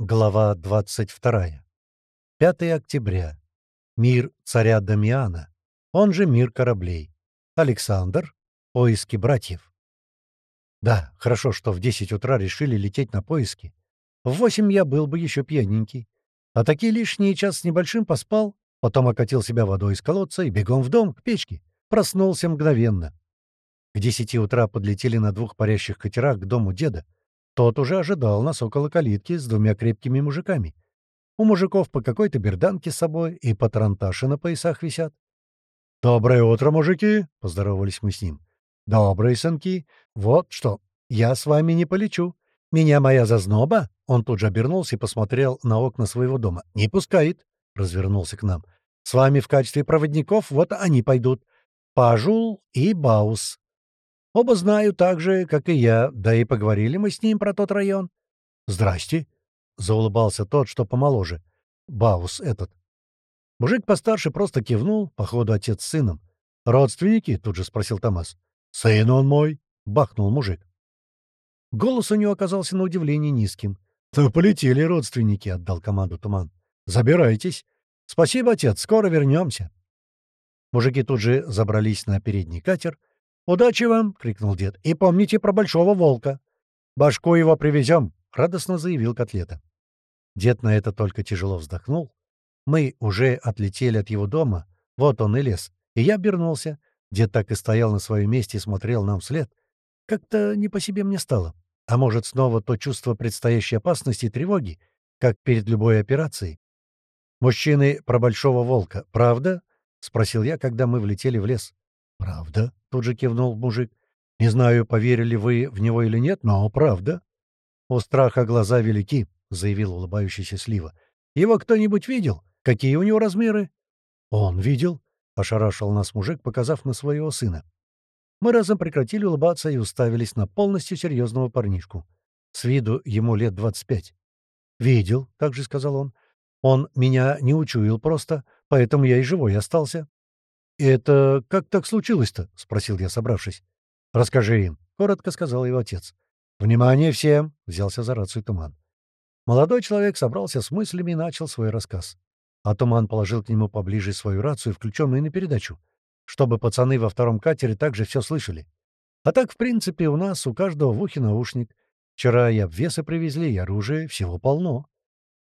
Глава 22. 5 октября. Мир царя Дамиана. Он же мир кораблей. Александр. Поиски братьев. Да, хорошо, что в 10 утра решили лететь на поиски. В 8 я был бы еще пьяненький. А такие лишние час с небольшим поспал, потом окатил себя водой из колодца и бегом в дом, к печке. Проснулся мгновенно. К 10 утра подлетели на двух парящих катерах к дому деда. Тот уже ожидал нас около калитки с двумя крепкими мужиками. У мужиков по какой-то берданке с собой и патронташи на поясах висят. «Доброе утро, мужики!» — поздоровались мы с ним. «Добрые, сынки! Вот что, я с вами не полечу. Меня моя зазноба...» Он тут же обернулся и посмотрел на окна своего дома. «Не пускает!» — развернулся к нам. «С вами в качестве проводников вот они пойдут. Пажул и Баус. Оба знаю так же, как и я, да и поговорили мы с ним про тот район. «Здрасте», — заулыбался тот, что помоложе. Баус этот. Мужик постарше просто кивнул, походу отец с сыном. «Родственники?» — тут же спросил Томас. «Сын он мой», — бахнул мужик. Голос у него оказался на удивление низким. «То полетели родственники», — отдал команду Туман. «Забирайтесь. Спасибо, отец, скоро вернемся». Мужики тут же забрались на передний катер, «Удачи вам!» — крикнул дед. «И помните про большого волка!» «Башку его привезем!» — радостно заявил Котлета. Дед на это только тяжело вздохнул. Мы уже отлетели от его дома. Вот он и лес. И я обернулся. Дед так и стоял на своем месте и смотрел нам вслед. Как-то не по себе мне стало. А может, снова то чувство предстоящей опасности и тревоги, как перед любой операцией. «Мужчины про большого волка, правда?» — спросил я, когда мы влетели в лес. «Правда?» — тут же кивнул мужик. «Не знаю, поверили вы в него или нет, но правда». «У страха глаза велики», — заявил улыбающийся Слива. «Его кто-нибудь видел? Какие у него размеры?» «Он видел», — ошарашил нас мужик, показав на своего сына. Мы разом прекратили улыбаться и уставились на полностью серьезного парнишку. С виду ему лет двадцать пять. «Видел», — также сказал он. «Он меня не учуял просто, поэтому я и живой остался». «Это как так случилось-то?» — спросил я, собравшись. «Расскажи им», — коротко сказал его отец. «Внимание всем!» — взялся за рацию Туман. Молодой человек собрался с мыслями и начал свой рассказ. А Туман положил к нему поближе свою рацию, включенную на передачу, чтобы пацаны во втором катере также все слышали. А так, в принципе, у нас у каждого в ухе наушник. Вчера и обвесы привезли, и оружие, всего полно.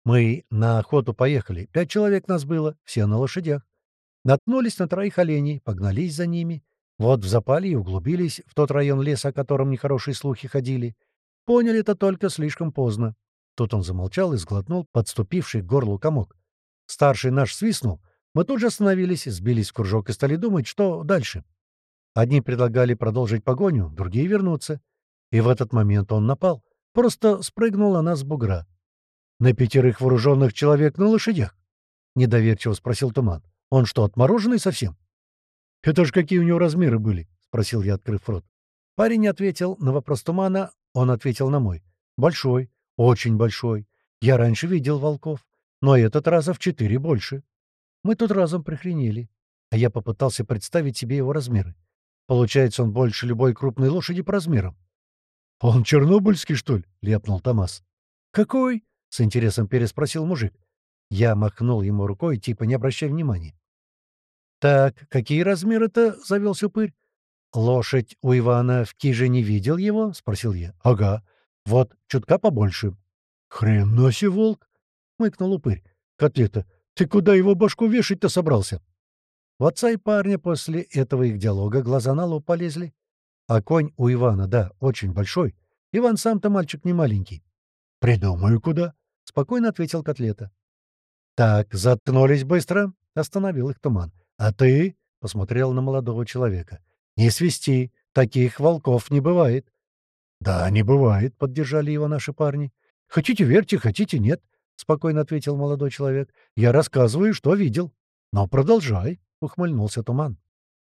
Мы на охоту поехали. Пять человек нас было, все на лошадях. Наткнулись на троих оленей, погнались за ними. Вот в запале и углубились в тот район леса, о котором нехорошие слухи ходили. Поняли это только слишком поздно. Тут он замолчал и сглотнул подступивший к горлу комок. Старший наш свистнул. Мы тут же остановились, сбились в кружок и стали думать, что дальше. Одни предлагали продолжить погоню, другие — вернуться. И в этот момент он напал. Просто спрыгнул на нас с бугра. «На пятерых вооруженных человек на лошадях?» — недоверчиво спросил Туман. Он что, отмороженный совсем? — Это ж какие у него размеры были? — спросил я, открыв рот. Парень не ответил на вопрос тумана, он ответил на мой. — Большой, очень большой. Я раньше видел волков, но этот раза в четыре больше. Мы тут разом прихренели, а я попытался представить себе его размеры. Получается, он больше любой крупной лошади по размерам. — Он чернобыльский, что ли? — ляпнул Томас. — Какой? — с интересом переспросил мужик. Я махнул ему рукой, типа не обращай внимания. «Так, какие размеры-то?» — завелся упырь. «Лошадь у Ивана в киже не видел его?» — спросил я. «Ага. Вот, чутка побольше». «Хрена себе, волк!» — мыкнул упырь. «Котлета, ты куда его башку вешать-то собрался?» У отца и парня после этого их диалога глаза на лоб полезли. А конь у Ивана, да, очень большой. Иван сам-то мальчик не маленький. «Придумаю, куда», — спокойно ответил Котлета. «Так, заткнулись быстро», — остановил их туман. «А ты?» — посмотрел на молодого человека. «Не свисти, таких волков не бывает». «Да, не бывает», — поддержали его наши парни. «Хотите верьте, хотите нет», — спокойно ответил молодой человек. «Я рассказываю, что видел». «Но продолжай», — ухмыльнулся Туман.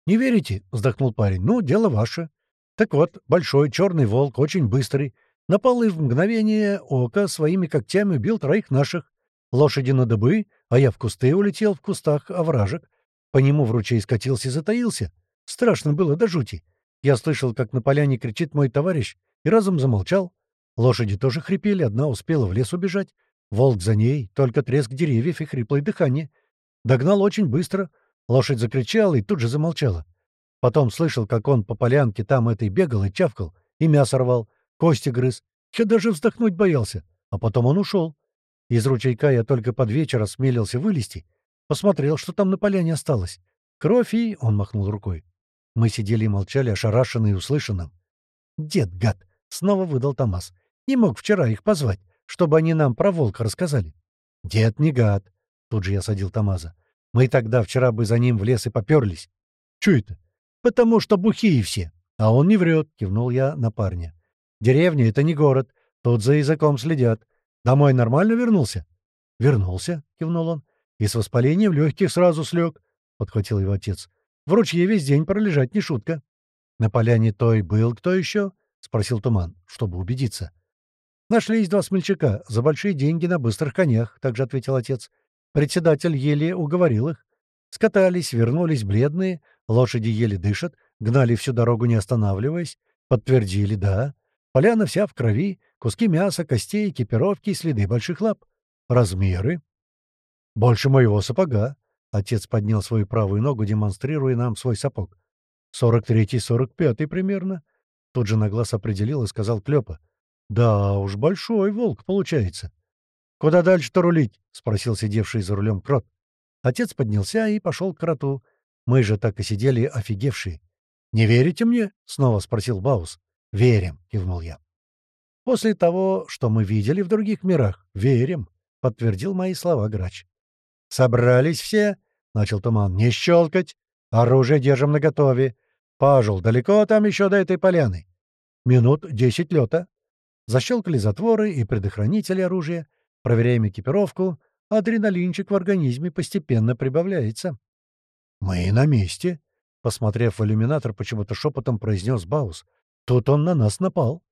«Не верите?» — вздохнул парень. «Ну, дело ваше. Так вот, большой черный волк, очень быстрый, напал и в мгновение ока своими когтями убил троих наших. Лошади на дыбы, а я в кусты улетел в кустах овражек. По нему в ручей скатился и затаился. Страшно было до жути. Я слышал, как на поляне кричит мой товарищ, и разом замолчал. Лошади тоже хрипели, одна успела в лес убежать. Волк за ней, только треск деревьев и хриплое дыхание. Догнал очень быстро. Лошадь закричала и тут же замолчала. Потом слышал, как он по полянке там этой бегал и чавкал, и мясо рвал, кости грыз. Я даже вздохнуть боялся. А потом он ушел. Из ручейка я только под вечер осмелился вылезти. Посмотрел, что там на поляне осталось. Кровь и... — он махнул рукой. Мы сидели и молчали, ошарашенные услышанным. «Дед, гад!» — снова выдал Томас. «Не мог вчера их позвать, чтобы они нам про волка рассказали». «Дед не гад!» — тут же я садил Томаза. «Мы тогда вчера бы за ним в лес и поперлись». «Чё это?» «Потому что бухие все». «А он не врет», — кивнул я на парня. «Деревня — это не город. Тут за языком следят. Домой нормально вернулся?» «Вернулся», — кивнул он. «И с воспалением легких сразу слег», — подхватил его отец. «В ручье весь день пролежать не шутка». «На поляне той был кто еще?» — спросил Туман, чтобы убедиться. «Нашлись два смельчака за большие деньги на быстрых конях», — также ответил отец. Председатель еле уговорил их. Скатались, вернулись бледные, лошади еле дышат, гнали всю дорогу не останавливаясь. Подтвердили, да. Поляна вся в крови, куски мяса, костей, экипировки и следы больших лап. Размеры. Больше моего сапога. Отец поднял свою правую ногу, демонстрируя нам свой сапог. «Сорок третий, сорок пятый примерно». Тут же на глаз определил и сказал Клёпа. «Да уж, большой волк получается». «Куда дальше-то рулить?» — спросил сидевший за рулем крот. Отец поднялся и пошел к кроту. Мы же так и сидели офигевшие. «Не верите мне?» — снова спросил Баус. «Верим», — кивнул я. «После того, что мы видели в других мирах, верим», — подтвердил мои слова грач. «Собрались все?» — начал Туман. «Не щелкать! Оружие держим наготове. Пажул, далеко там еще до этой поляны?» «Минут десять лета». Защелкали затворы и предохранители оружия. Проверяем экипировку. Адреналинчик в организме постепенно прибавляется. «Мы на месте», — посмотрев в иллюминатор, почему-то шепотом произнес Баус. «Тут он на нас напал».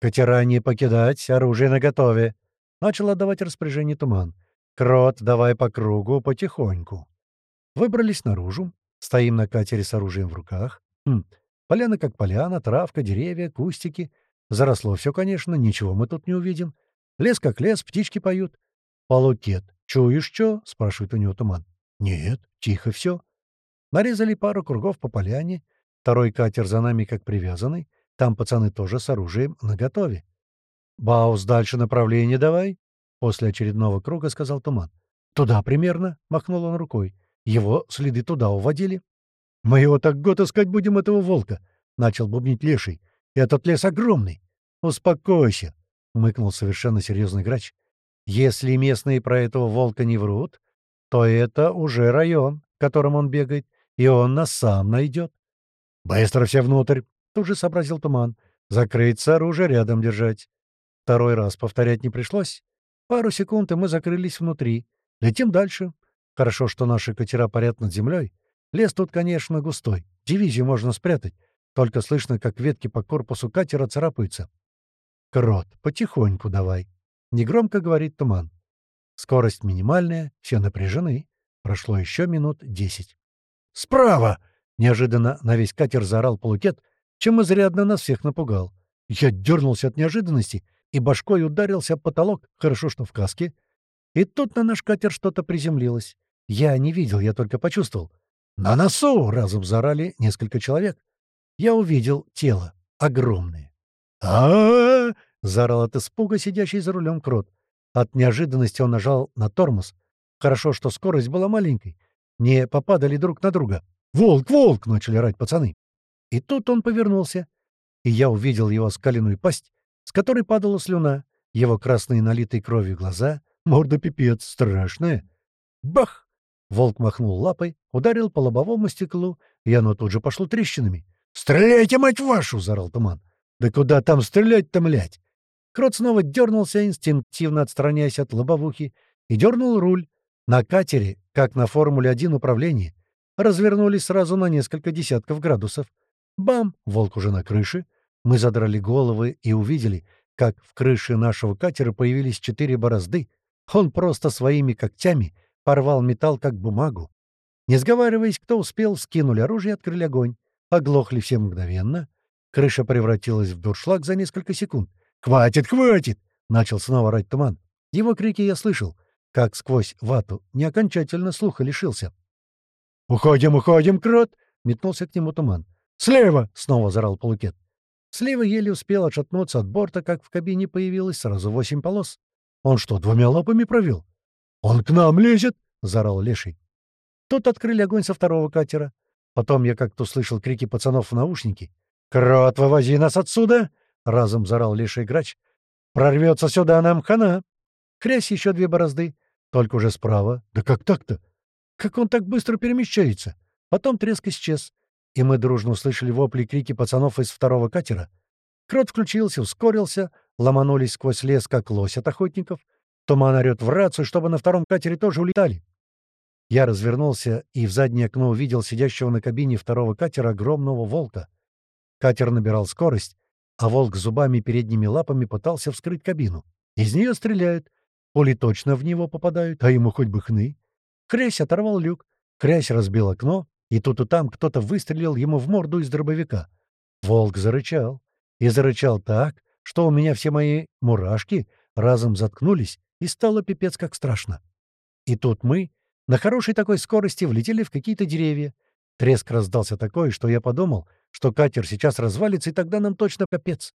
«Катера не покидать, оружие наготове», — начал отдавать распоряжение Туман. «Крот, давай по кругу, потихоньку». Выбрались наружу, стоим на катере с оружием в руках. Хм, поляна как поляна, травка, деревья, кустики. Заросло все, конечно, ничего мы тут не увидим. Лес как лес, птички поют. «Полукет, чуешь что?» — спрашивает у него туман. «Нет, тихо все». Нарезали пару кругов по поляне. Второй катер за нами как привязанный. Там пацаны тоже с оружием наготове. «Баус, дальше направление давай», После очередного круга сказал Туман. «Туда примерно», — махнул он рукой. «Его следы туда уводили». «Мы его так год искать будем, этого волка», — начал бубнить Леший. «Этот лес огромный». «Успокойся», — умыкнул совершенно серьезный грач. «Если местные про этого волка не врут, то это уже район, в котором он бегает, и он нас сам найдет». «Быстро все внутрь», — тут же сообразил Туман. «Закрыться, оружие рядом держать». Второй раз повторять не пришлось. Пару секунд, и мы закрылись внутри. Летим дальше. Хорошо, что наши катера парят над землей. Лес тут, конечно, густой. Дивизию можно спрятать. Только слышно, как ветки по корпусу катера царапаются. «Крот, потихоньку давай», — негромко говорит туман. Скорость минимальная, все напряжены. Прошло еще минут десять. «Справа!» — неожиданно на весь катер заорал полукет, чем изрядно нас всех напугал. Я дернулся от неожиданности — и башкой ударился об потолок, хорошо, что в каске. И тут на наш катер что-то приземлилось. Я не видел, я только почувствовал. «На носу!» — разом заорали несколько человек. Я увидел тело. Огромное. а заорал от испуга сидящий за рулем крот. От неожиданности он нажал на тормоз. Хорошо, что скорость была маленькой. Не попадали друг на друга. «Волк, волк!» — начали рать пацаны. И тут он повернулся, и я увидел его скаленную пасть с которой падала слюна, его красные налитые кровью глаза, морда пипец, страшная. Бах! Волк махнул лапой, ударил по лобовому стеклу, и оно тут же пошло трещинами. «Стреляйте, мать вашу!» — заорал туман. «Да куда там стрелять-то, млять?» Крот снова дернулся, инстинктивно отстраняясь от лобовухи, и дернул руль. На катере, как на Формуле-1 управлении, развернулись сразу на несколько десятков градусов. Бам! Волк уже на крыше. Мы задрали головы и увидели, как в крыше нашего катера появились четыре борозды. Он просто своими когтями порвал металл, как бумагу. Не сговариваясь, кто успел, скинули оружие и открыли огонь. Оглохли все мгновенно. Крыша превратилась в дуршлаг за несколько секунд. «Хватит, хватит!» — начал снова рать туман. Его крики я слышал, как сквозь вату не окончательно слуха лишился. «Уходим, уходим, крот!» — метнулся к нему туман. «Слева!» — снова зарал полукет. Слева еле успел отшатнуться от борта, как в кабине появилось сразу восемь полос. «Он что, двумя лапами провел?» «Он к нам лезет!» — заорал Леший. Тут открыли огонь со второго катера. Потом я как-то услышал крики пацанов в наушнике. «Крот, вывози нас отсюда!» — разом зарал Леший грач. «Прорвется сюда нам хана!» Хрясь еще две борозды, только уже справа. Да как так-то? Как он так быстро перемещается? Потом треск исчез, и мы дружно услышали вопли и крики пацанов из второго катера. Крот включился, ускорился, ломанулись сквозь лес, как лось от охотников. Туман орёт в рацию, чтобы на втором катере тоже улетали. Я развернулся и в заднее окно увидел сидящего на кабине второго катера огромного волка. Катер набирал скорость, а волк зубами и передними лапами пытался вскрыть кабину. Из нее стреляют. Пули точно в него попадают, а ему хоть бы хны. Хрясь оторвал люк, хрясь разбил окно, и тут и там кто-то выстрелил ему в морду из дробовика. Волк зарычал. И зарычал так, что у меня все мои мурашки разом заткнулись, и стало пипец как страшно. И тут мы на хорошей такой скорости влетели в какие-то деревья. Треск раздался такой, что я подумал, что катер сейчас развалится, и тогда нам точно капец.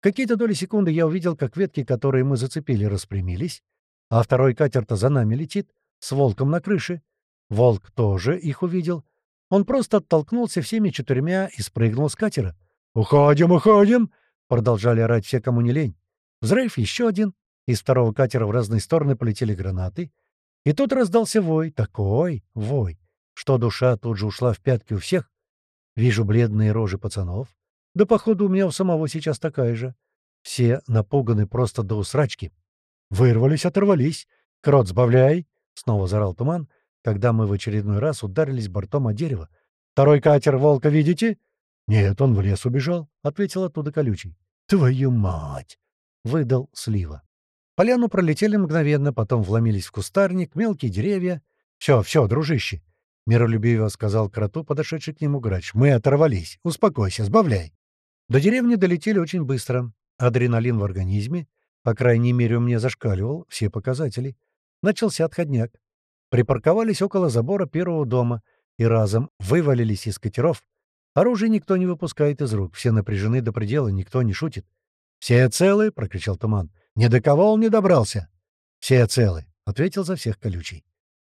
Какие-то доли секунды я увидел, как ветки, которые мы зацепили, распрямились, а второй катер-то за нами летит, с волком на крыше. Волк тоже их увидел. Он просто оттолкнулся всеми четырьмя и спрыгнул с катера. «Уходим, уходим!» — продолжали орать все, кому не лень. Взрыв еще один. Из второго катера в разные стороны полетели гранаты. И тут раздался вой, такой вой, что душа тут же ушла в пятки у всех. Вижу бледные рожи пацанов, да, походу, у меня у самого сейчас такая же. Все напуганы просто до усрачки. Вырвались, оторвались. Крот, сбавляй! Снова зарал туман, когда мы в очередной раз ударились бортом о дерево. «Второй катер волка видите?» «Нет, он в лес убежал», — ответил оттуда колючий. «Твою мать!» — выдал слива. Поляну пролетели мгновенно, потом вломились в кустарник, мелкие деревья. «Все, все, дружище!» — миролюбиво сказал кроту, подошедший к нему грач. «Мы оторвались. Успокойся, сбавляй!» До деревни долетели очень быстро. Адреналин в организме, по крайней мере, у меня зашкаливал все показатели. Начался отходняк. Припарковались около забора первого дома и разом вывалились из катеров. Оружие никто не выпускает из рук, все напряжены до предела, никто не шутит. «Все целы?» — прокричал Туман. «Ни до кого он не добрался!» «Все целы!» — ответил за всех колючий.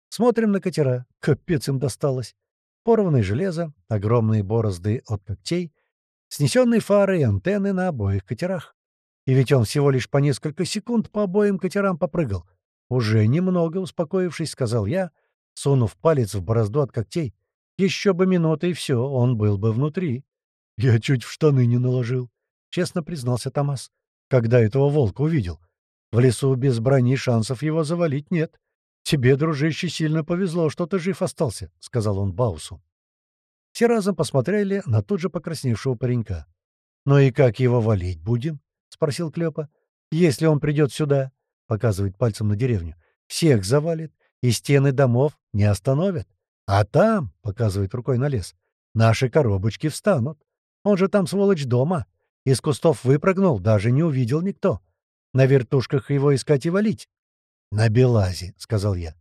Смотрим на катера. Капец им досталось. Порванное железо, огромные борозды от когтей, снесенные фары и антенны на обоих катерах. И ведь он всего лишь по несколько секунд по обоим катерам попрыгал. Уже немного успокоившись, сказал я, сунув палец в борозду от когтей. Еще бы минута, и все, он был бы внутри. Я чуть в штаны не наложил, — честно признался Томас, когда этого волка увидел. В лесу без брони шансов его завалить нет. Тебе, дружище, сильно повезло, что ты жив остался, — сказал он Баусу. Все разом посмотрели на тут же покрасневшего паренька. «Ну и как его валить будем?» — спросил Клёпа. «Если он придет сюда», — показывает пальцем на деревню, — «всех завалит, и стены домов не остановят. А там», — показывает рукой на лес, — «наши коробочки встанут. Он же там, сволочь, дома. Из кустов выпрыгнул, даже не увидел никто. На вертушках его искать и валить». «На Белазе», — сказал я.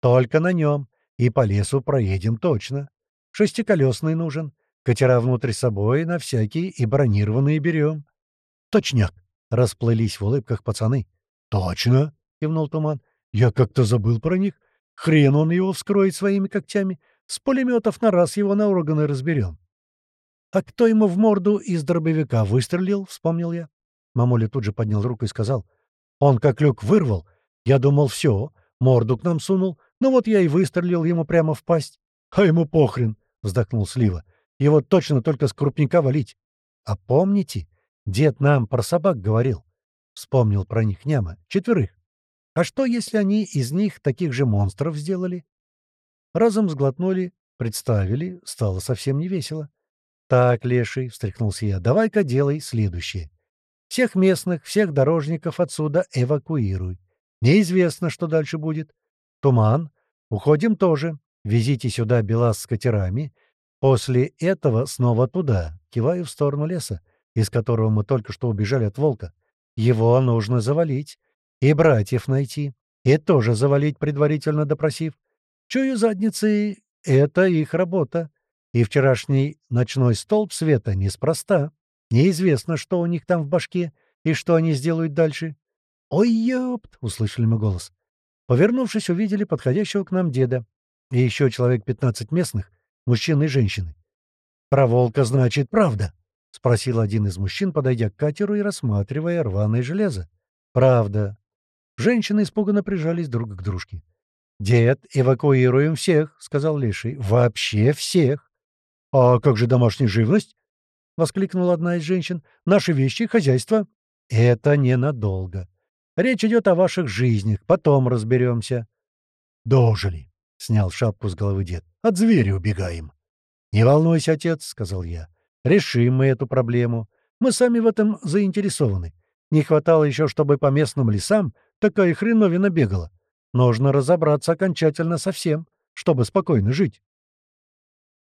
«Только на нем. И по лесу проедем точно. Шестиколесный нужен. Катера внутрь собой на всякие и бронированные берем. Точняк. Расплылись в улыбках пацаны. Точно, кивнул Туман. Я как-то забыл про них. Хрен он его вскроет своими когтями. С пулеметов на раз его на органы разберем. А кто ему в морду из дробовика выстрелил, вспомнил я. Мамуля тут же поднял руку и сказал. Он как люк вырвал. Я думал, все, морду к нам сунул. Ну вот я и выстрелил ему прямо в пасть. А ему похрен вздохнул Слива. «Его точно только с крупника валить. А помните, дед нам про собак говорил?» Вспомнил про них няма. Четверых. А что, если они из них таких же монстров сделали? Разом сглотнули, представили, стало совсем не весело. «Так, Леший», — встряхнулся я, — «давай-ка делай следующее. Всех местных, всех дорожников отсюда эвакуируй. Неизвестно, что дальше будет. Туман. Уходим тоже. Везите сюда Белас с катерами. После этого снова туда, киваю в сторону леса, из которого мы только что убежали от волка. Его нужно завалить. И братьев найти. И тоже завалить, предварительно допросив. Чую задницы, это их работа. И вчерашний ночной столб света неспроста. Неизвестно, что у них там в башке и что они сделают дальше. «Ой, ёпт!» — услышали мы голос. Повернувшись, увидели подходящего к нам деда и еще человек пятнадцать местных, мужчины и женщины. «Про волка, значит, правда?» — спросил один из мужчин, подойдя к катеру и рассматривая рваное железо. «Правда». Женщины испуганно прижались друг к дружке. «Дед, эвакуируем всех», — сказал Леший. «Вообще всех». «А как же домашняя живность?» — воскликнула одна из женщин. «Наши вещи, хозяйство». «Это ненадолго. Речь идет о ваших жизнях. Потом разберемся». «Дожили», — снял шапку с головы дед. «От зверя убегаем». «Не волнуйся, отец», — сказал я. «Решим мы эту проблему. Мы сами в этом заинтересованы. Не хватало еще, чтобы по местным лесам такая хреновина бегала. Нужно разобраться окончательно со всем, чтобы спокойно жить».